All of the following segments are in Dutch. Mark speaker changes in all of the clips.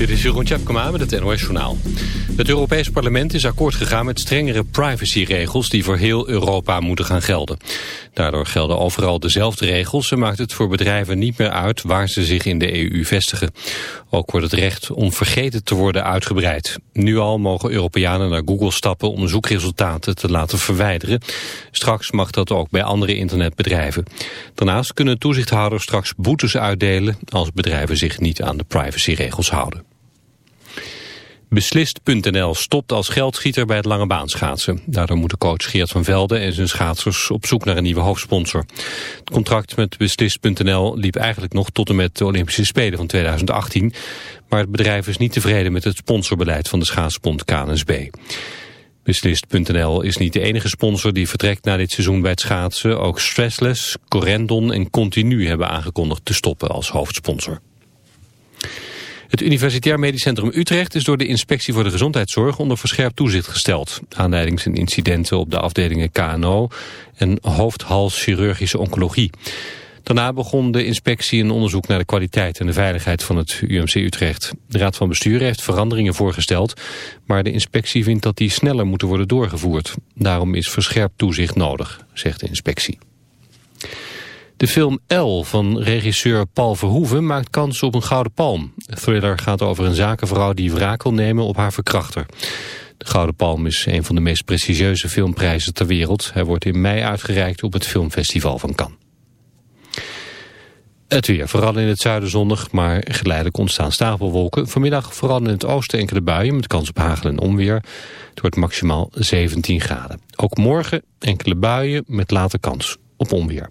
Speaker 1: Dit is Jeroen Tjepkema met het NOS Journaal. Het Europees Parlement is akkoord gegaan met strengere privacyregels die voor heel Europa moeten gaan gelden. Daardoor gelden overal dezelfde regels en maakt het voor bedrijven niet meer uit waar ze zich in de EU vestigen. Ook wordt het recht om vergeten te worden uitgebreid. Nu al mogen Europeanen naar Google stappen om zoekresultaten te laten verwijderen. Straks mag dat ook bij andere internetbedrijven. Daarnaast kunnen toezichthouders straks boetes uitdelen als bedrijven zich niet aan de privacyregels houden. Beslist.nl stopt als geldschieter bij het lange baanschaatsen. Daardoor moeten coach Geert van Velde en zijn schaatsers op zoek naar een nieuwe hoofdsponsor. Het contract met Beslist.nl liep eigenlijk nog tot en met de Olympische Spelen van 2018. Maar het bedrijf is niet tevreden met het sponsorbeleid van de schaatsbond KNSB. Beslist.nl is niet de enige sponsor die vertrekt na dit seizoen bij het schaatsen. Ook Stressless, Corendon en Continu hebben aangekondigd te stoppen als hoofdsponsor. Het Universitair Medisch Centrum Utrecht is door de Inspectie voor de Gezondheidszorg onder verscherpt toezicht gesteld. Aanleiding zijn incidenten op de afdelingen KNO en hoofd-hals-chirurgische oncologie. Daarna begon de inspectie een onderzoek naar de kwaliteit en de veiligheid van het UMC Utrecht. De Raad van Bestuur heeft veranderingen voorgesteld, maar de inspectie vindt dat die sneller moeten worden doorgevoerd. Daarom is verscherpt toezicht nodig, zegt de inspectie. De film L van regisseur Paul Verhoeven maakt kans op een gouden palm. De thriller gaat over een zakenvrouw die wraak wil nemen op haar verkrachter. De Gouden Palm is een van de meest prestigieuze filmprijzen ter wereld. Hij wordt in mei uitgereikt op het filmfestival van Cannes. Het weer, vooral in het zuiden zonnig, maar geleidelijk ontstaan stapelwolken. Vanmiddag vooral in het oosten enkele buien met kans op hagel en onweer. Het wordt maximaal 17 graden. Ook morgen enkele buien met late kans op onweer.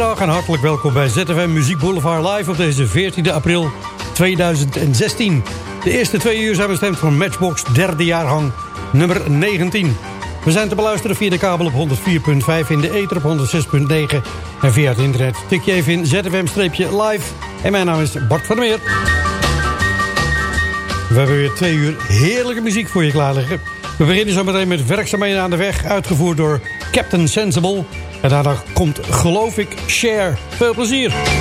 Speaker 2: Goedemiddag en hartelijk welkom bij ZFM Muziek Boulevard Live op deze 14 april 2016. De eerste twee uur zijn bestemd voor Matchbox derde jaargang nummer 19. We zijn te beluisteren via de kabel op 104.5 in de ether op 106.9 en via het internet. Tik je even in ZFM-live en mijn naam is Bart van der Meer. We hebben weer twee uur heerlijke muziek voor je klaar liggen. We beginnen zo meteen met werkzaamheden aan de weg, uitgevoerd door Captain Sensible. En daarna komt, geloof ik, Share. Veel plezier!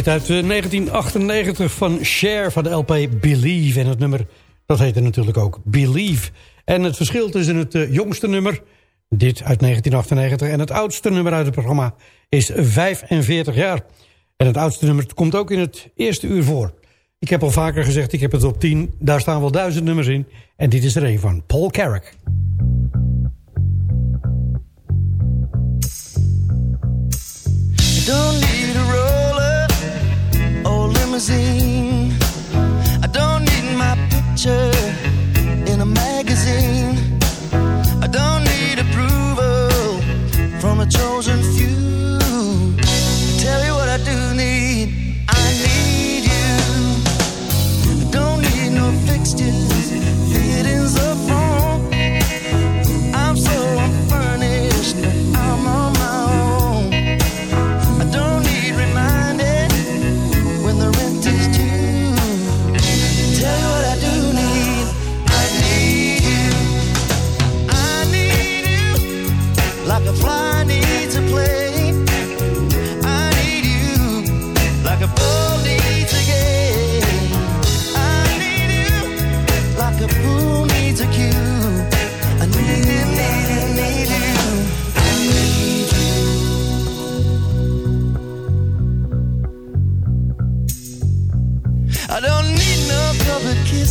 Speaker 2: Hit uit eh, 1998 van Cher van de LP Believe. En het nummer, dat heette natuurlijk ook Believe. En het verschil tussen het eh, jongste nummer, dit uit 1998... en het oudste nummer uit het programma is 45 jaar. En het oudste nummer komt ook in het eerste uur voor. Ik heb al vaker gezegd, ik heb het op 10. Daar staan wel duizend nummers in. En dit is er een van, Paul Carrack.
Speaker 3: Don't limousine. I don't need my picture in a magazine. I don't need approval from a chosen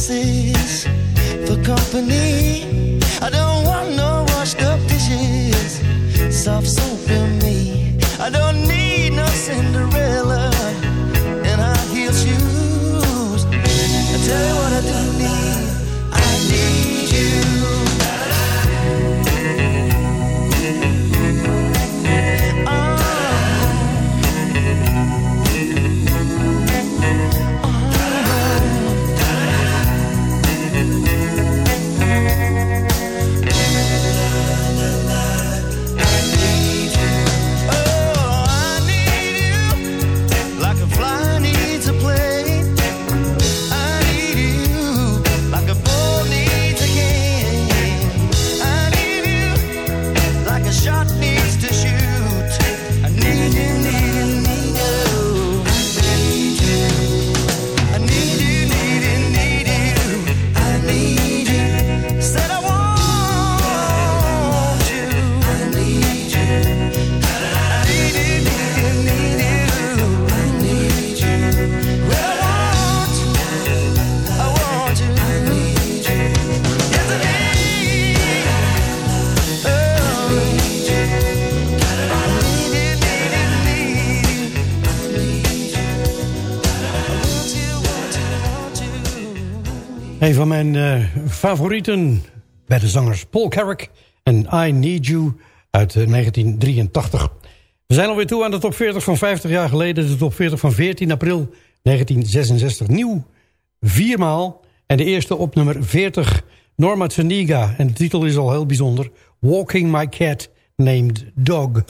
Speaker 3: places for company.
Speaker 2: Een van mijn eh, favorieten bij de zangers Paul Carrack en I Need You uit eh, 1983. We zijn alweer toe aan de top 40 van 50 jaar geleden. De top 40 van 14 april 1966. Nieuw viermaal. En de eerste op nummer 40 Norma Tsaniga. En de titel is al heel bijzonder. Walking My Cat Named Dog.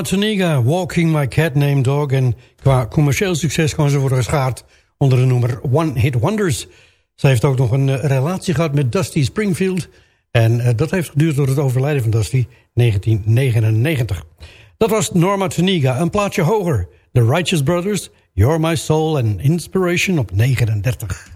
Speaker 4: Matsunaga, Walking My Cat Named
Speaker 2: Dog. En qua commercieel succes kan ze worden geschaard onder de noemer One Hit Wonders. Zij heeft ook nog een eh, relatie gehad met Dusty Springfield. En eh, dat heeft geduurd door het overlijden van Dusty 1999. Dat was Norma Tuniga, een plaatje hoger. The Righteous Brothers, You're My Soul and Inspiration op 39.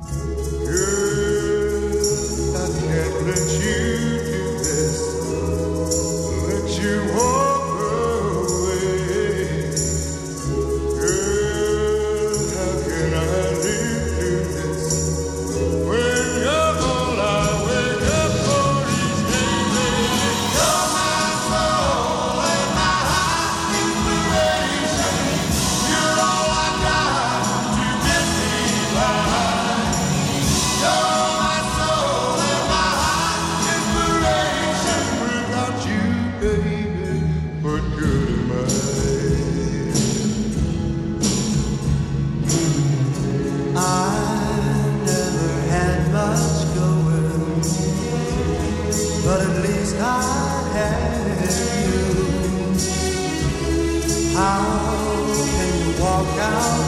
Speaker 5: Now.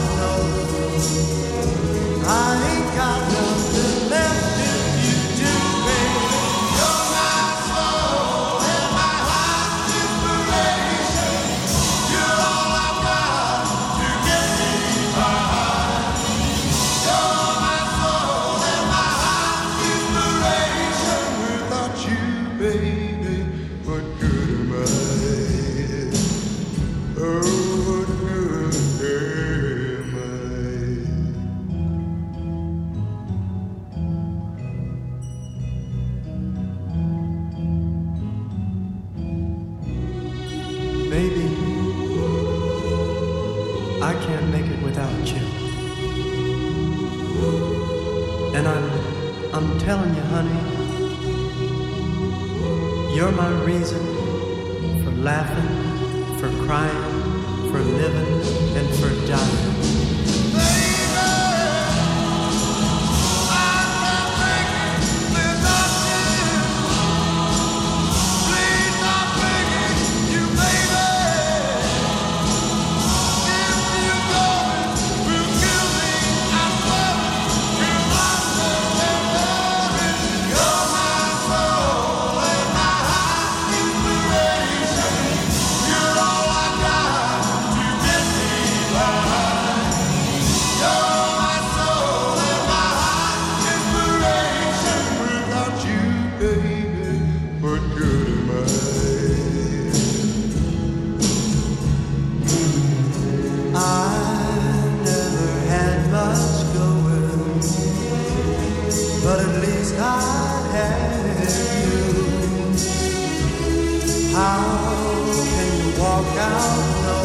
Speaker 5: How can you walk out? No,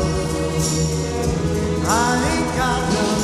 Speaker 5: I ain't got no.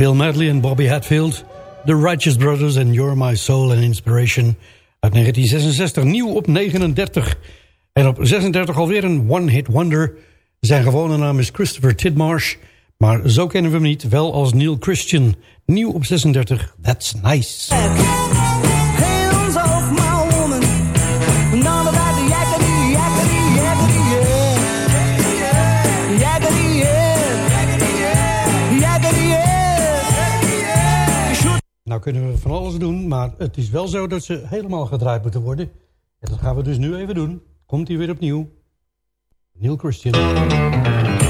Speaker 2: Bill Medley en Bobby Hatfield. The Righteous Brothers and You're My Soul and Inspiration. Uit 1966, nieuw op 39. En op 36 alweer een one-hit wonder. Zijn gewone naam is Christopher Tidmarsh. Maar zo kennen we hem niet, wel als Neil Christian. Nieuw op 36, That's Nice. Nou kunnen we van alles doen, maar het is wel zo dat ze helemaal gedraaid moeten worden. En dat gaan we dus nu even doen. Komt hij weer opnieuw. Neil Christian.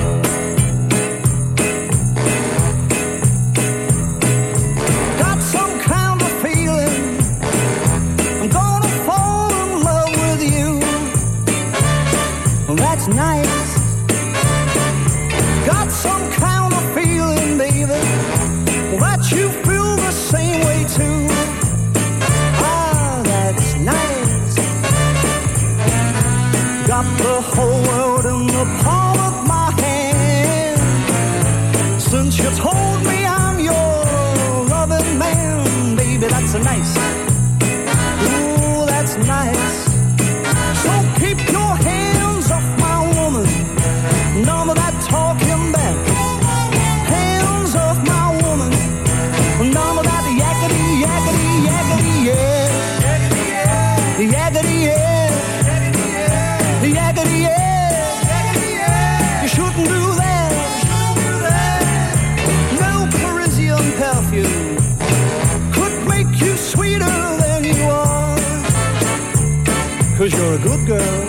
Speaker 6: You're a good girl.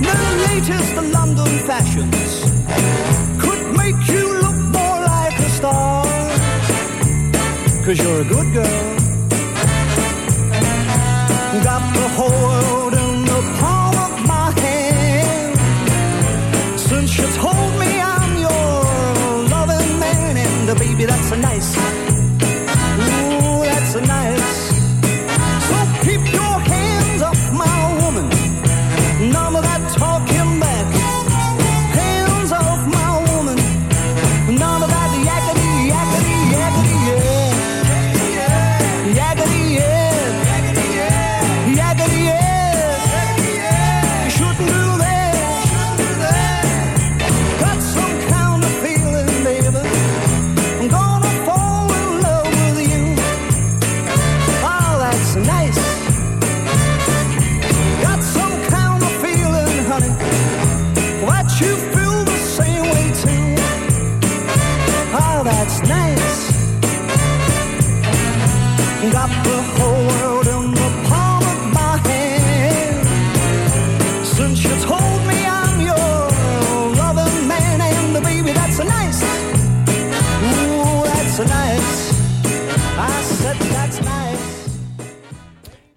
Speaker 6: No latest London fashions could make you look more like a star. Cause you're a good girl. Got the whole world in the palm of my hand. Since you told me I'm your loving man, and uh, baby, that's a nice.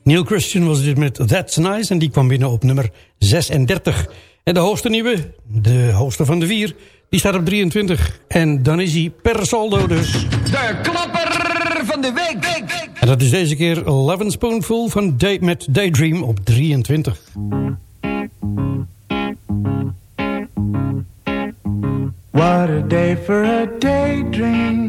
Speaker 2: Neil Christian was dit met That's Nice en die kwam binnen op nummer 36. En de hoogste nieuwe, de hoogste van de vier, die staat op 23. En dan is hij per saldo dus.
Speaker 7: De klapper van de week.
Speaker 2: En dat is deze keer Eleven Spoonful van Day met Daydream op 23.
Speaker 8: What a day for a daydream.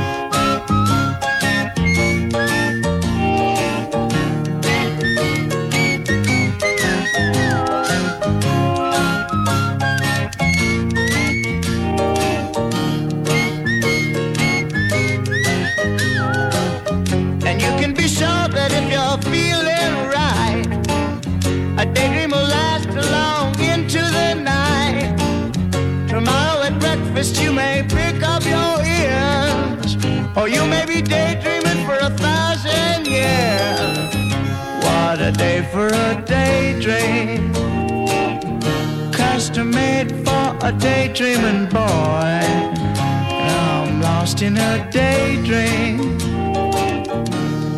Speaker 8: For a daydream. Custom made for a daydreaming boy. I'm lost in a daydream.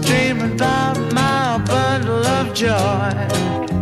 Speaker 8: Dreaming about my bundle of joy.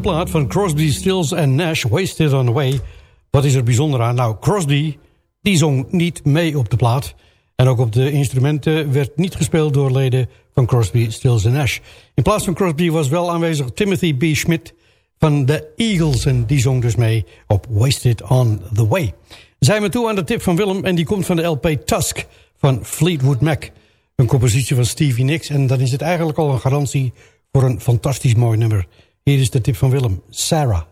Speaker 2: Bijzondere plaat van Crosby, Stills en Nash, Wasted on the Way. Wat is er bijzonder aan? Nou, Crosby, die zong niet mee op de plaat. En ook op de instrumenten werd niet gespeeld door leden van Crosby, Stills en Nash. In plaats van Crosby was wel aanwezig Timothy B. Schmidt van de Eagles. En die zong dus mee op Wasted on the Way. Zijn we toe aan de tip van Willem en die komt van de LP Tusk van Fleetwood Mac. Een compositie van Stevie Nicks en dan is het eigenlijk al een garantie voor een fantastisch mooi nummer. Hier is de tip van Willem, Sarah.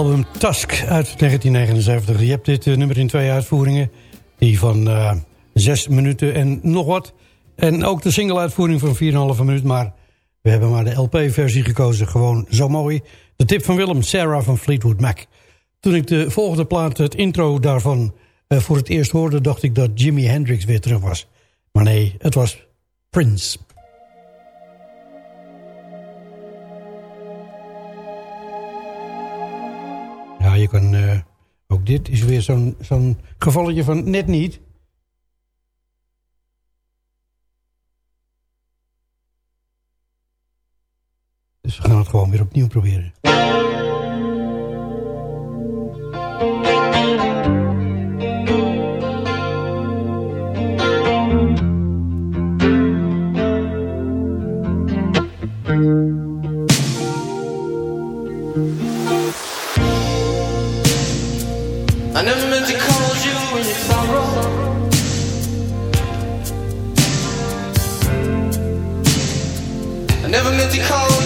Speaker 2: Album Tusk uit 1979. Je hebt dit eh, nummer in twee uitvoeringen. Die van eh 6 minuten en nog wat. En ook de single-uitvoering van 4,5 minuut. Maar we hebben maar de LP-versie gekozen. Gewoon zo mooi. De tip van Willem, Sarah van Fleetwood Mac. Toen ik de volgende plaat, het intro daarvan... eh, voor het eerst hoorde, dacht ik dat Jimi Hendrix weer terug was. Maar nee, het was Prince. Ja, je kan... eh, ook dit is weer zo'n zo'n gevalletje van net niet. Dus we gaan het gewoon weer opnieuw proberen.
Speaker 3: I never meant to call you any sorrow. I never meant to cause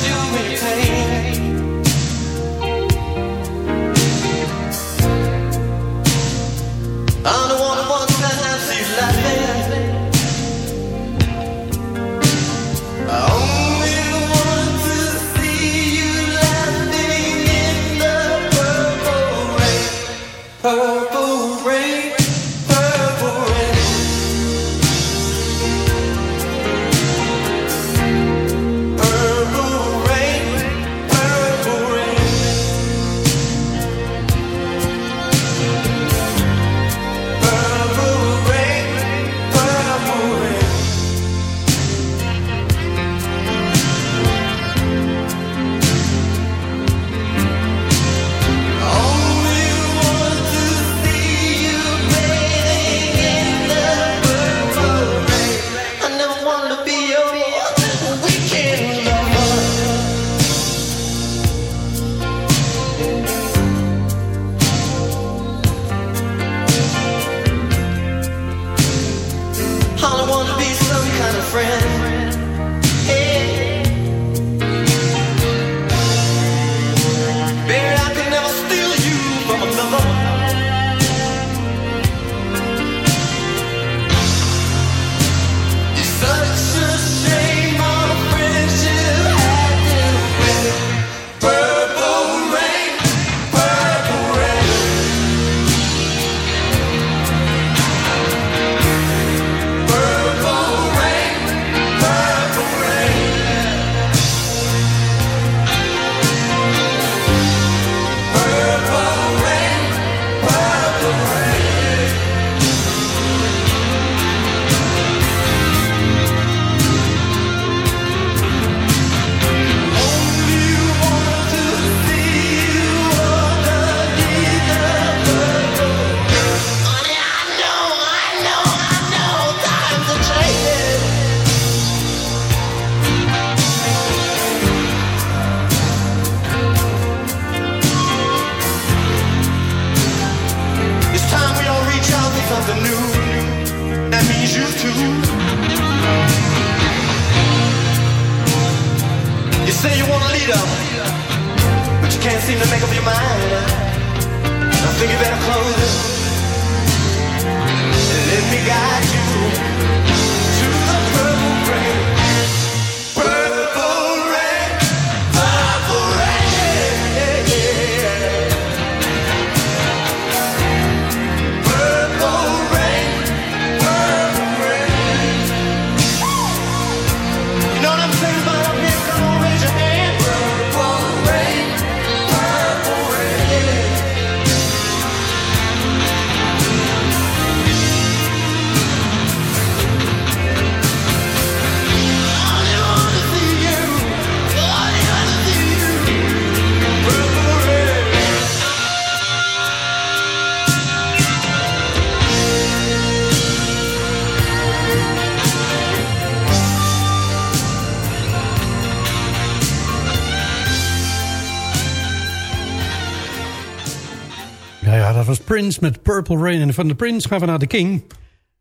Speaker 2: Ja, ja, dat was Prince met Purple Rain. En van de Prince gaan we naar de King.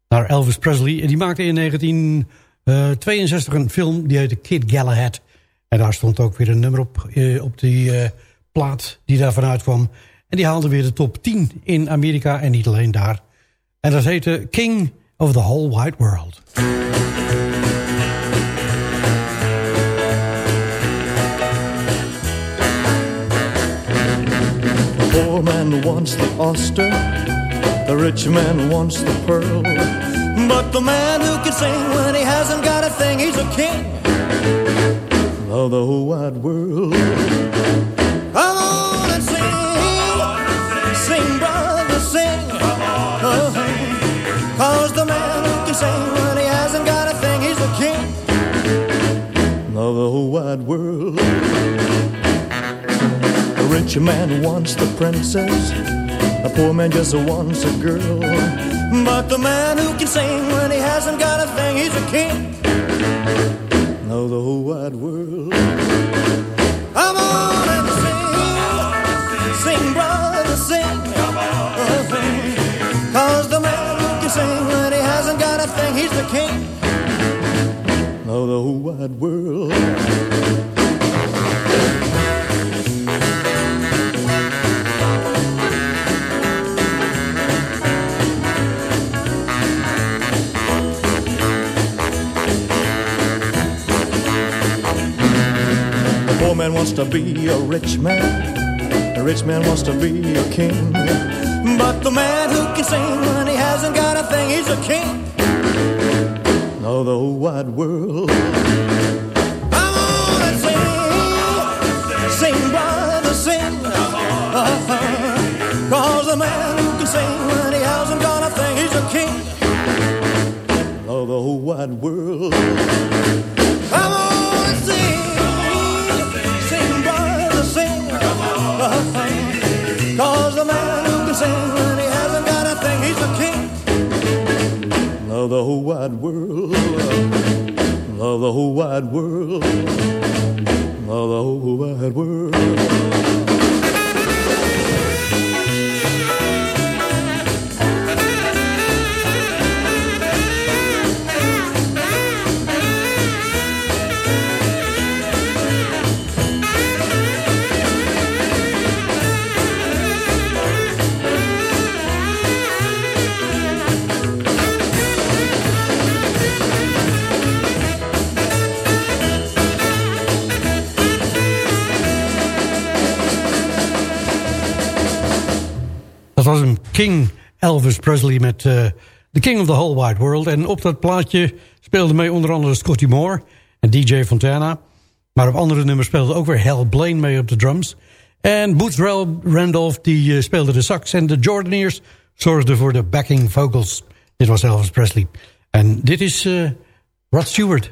Speaker 2: Naar Elvis Presley. En die maakte in 1962 een film die heette Kid Galahad. En daar stond ook weer een nummer op, eh, op die eh, plaat die daarvan uitkwam. En die haalde weer de top 10 in Amerika en niet alleen daar. En dat heette King of the Whole Wide World.
Speaker 9: Poor man wants the oyster, the rich man wants the pearl. But the man who can sing when he hasn't got a thing, he's a king of the whole wide world. Come on and sing, sing, sing. Oh, Cause the man who can sing when he hasn't got a thing, he's the king of the whole wide world. Rich man wants the princess, a poor man just wants a girl. But the man who can sing when he hasn't got a thing, he's a king of the whole wide world. Come on and sing, sing, brother, sing. Cause the man who can sing when he hasn't got a thing, he's the king of the whole wide world. Man wants to be a rich man. The rich man wants to be a king. But the man who can sing when he hasn't got a thing, he's a king. of the wide world. Sing, sing. Uh-huh. Cause the man who can sing when he hasn't got a thing, a king the whole wide world. Wide world. The whole wide world. Of the whole wide world.
Speaker 2: Was een King Elvis Presley met eh, The King of the Whole Wide World. En op dat plaatje speelde mee onder andere Scotty Moore en DJ Fontana. Maar op andere nummers speelde ook weer Hal Blaine mee op de drums. En Boots Randolph die eh, speelde de sax. En de Jordaniers zorgden voor de backing vocals. Dit was Elvis Presley. En dit is eh, Rod Stewart.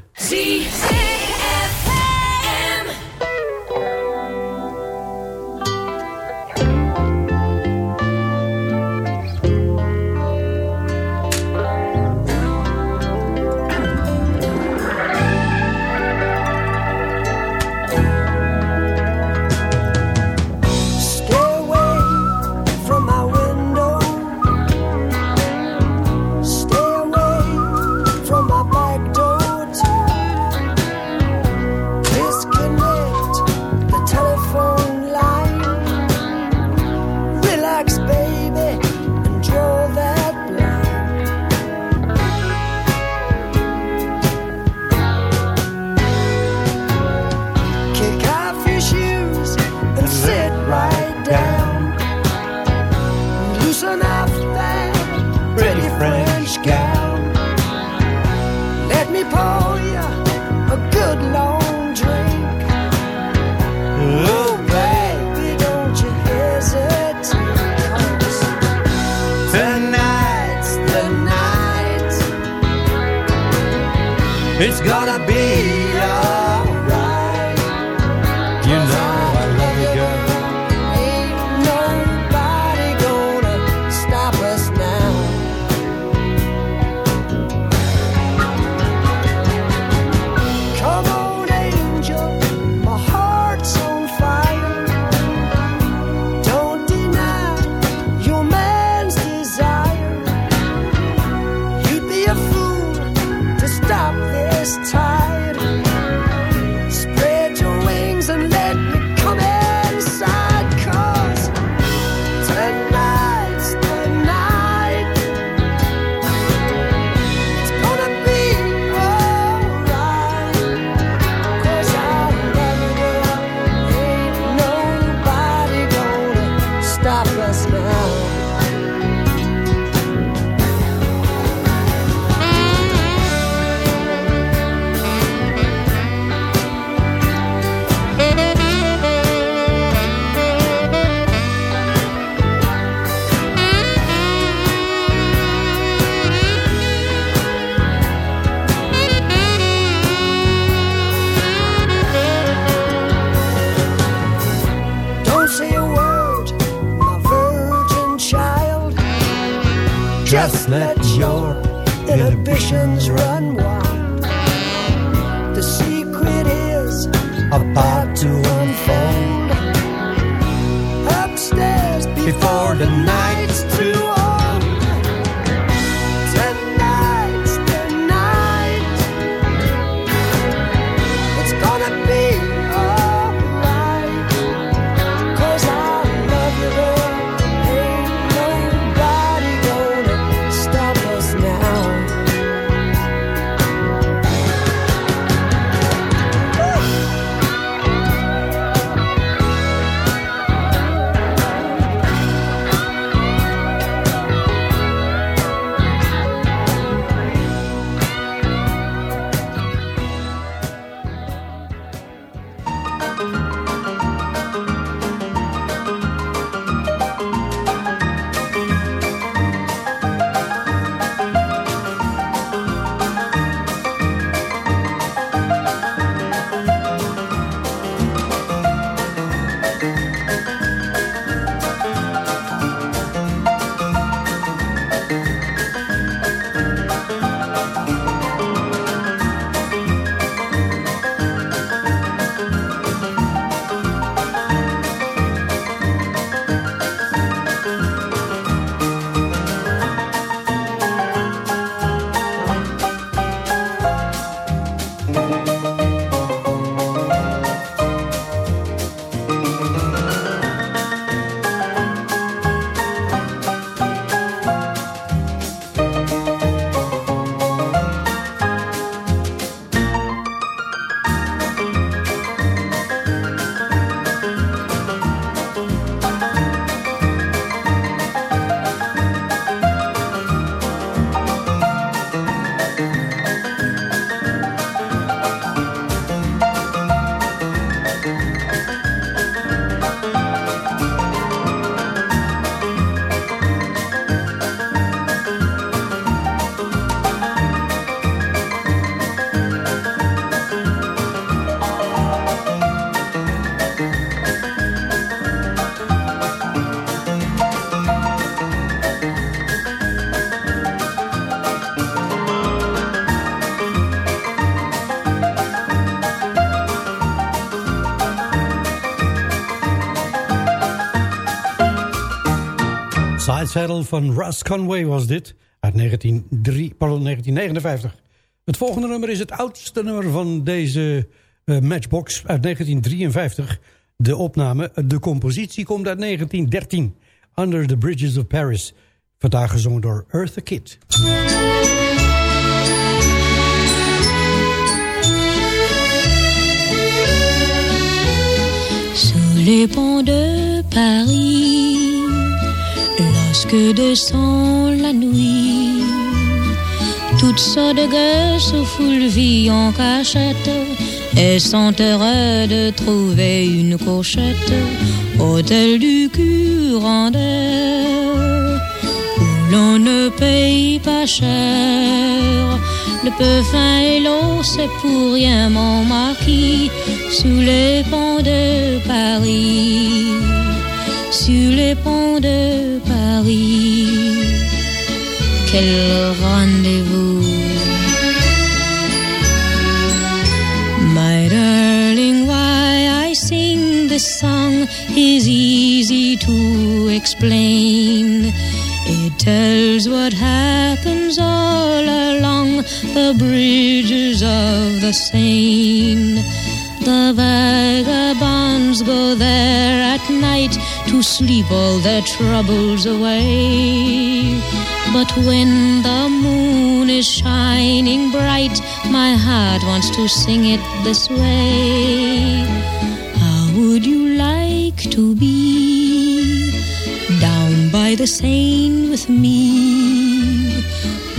Speaker 2: Saddle van Russ Conway was dit. Uit 1903, pardon, 1959. Het volgende nummer is het oudste nummer van deze eh, Matchbox uit 1953. De opname, de compositie komt uit 1913. Under the Bridges of Paris. Vandaag gezongen door Eartha Kitt.
Speaker 10: Sous les ponts de Paris, lorsque descend la nuit, toutes sortes de gueux se foulevillent en cachette. Et sont heureux de trouver une cochette, hôtel du Curandeur, où l'on ne paye pas cher. Le peu fin et l'eau, c'est pour rien, mon marquis, sous les ponts de Paris, sur les ponts de Paris. Quel rendez-vous! My darling, why I sing this song is easy to explain. It tells what happens all along the bridges of the Seine. The vagabonds go there at night sleep all their troubles away. But when the moon is shining bright, my heart wants to sing it this way. How would you like to be down by the Seine with me.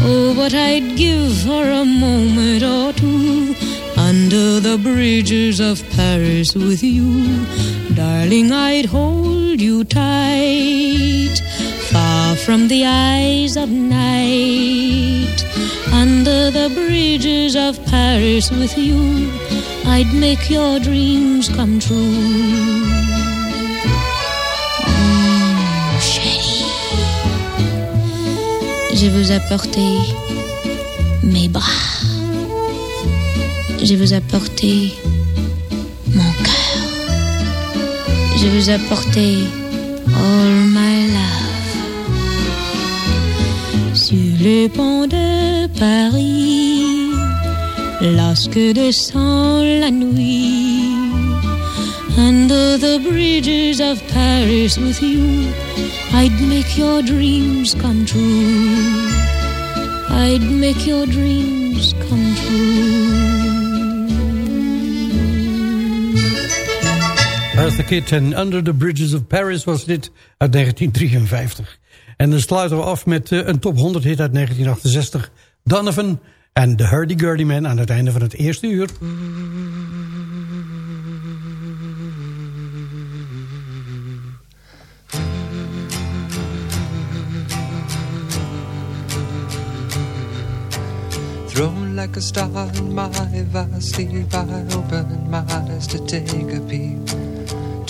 Speaker 10: Oh, what I'd give for a moment or two under the bridges of Paris with you. Darling, I'd hold you tight, far from the eyes of night. Under the bridges of Paris with you, I'd make your dreams come true. Mm, je veux apporter mes bras. Je veux apporter Je veux apporter all my love. Sur le pont de Paris, lorsque descend la nuit, under the bridges of Paris with you, I'd make your dreams come true. I'd make your dreams come true.
Speaker 2: Eartha Kitt en Under the Bridges of Paris was dit uit 1953. En dan sluiten we af met eh, een top 100 hit uit 1968. Donovan en The Hurdy-Gurdy Man aan het einde van het eerste uur.
Speaker 11: Thrown like a star in my vast I opened my eyes to take a peep.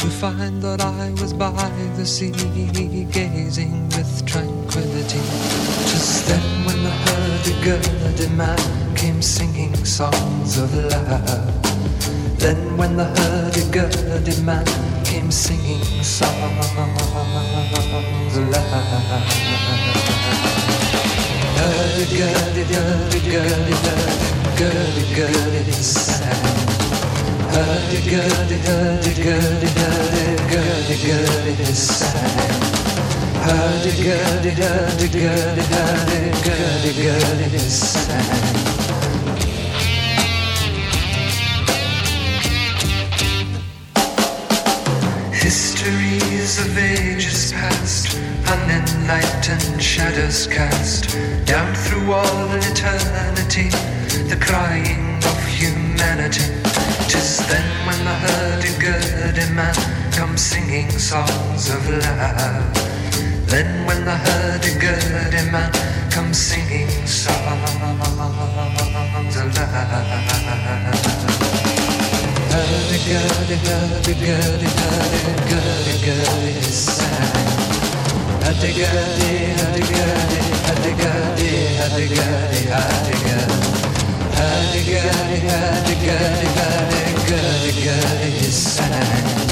Speaker 11: To find that I was by the sea, gazing with tranquility. Just then, when the hurdy-gurdy man came singing songs of love. Then, when the hurdy-gurdy man came singing songs of love. Hurdy gurdy, hurdy gurdy, hurdy gurdy. Hurdy gurdy, hurdy gurdy, gurdy. Hurdy gurdy, hurdy gurdy, hurdy gurdy, gurdy. Histories of ages past, unenlightened shadows cast down through all eternity, the crying singing songs of love. Then when the hurdy-gurdy man comes singing songs of love. Hurdy-gurdy, hurdy-gurdy, hurdy-gurdy-gurdy sang. Hurdy-gurdy, hurdy-gurdy, hurdy-gurdy, hurdy-gurdy, hurdy-gurdy. Hurdy-gurdy, hurdy-gurdy, hurdy-gurdy-gurdy sang.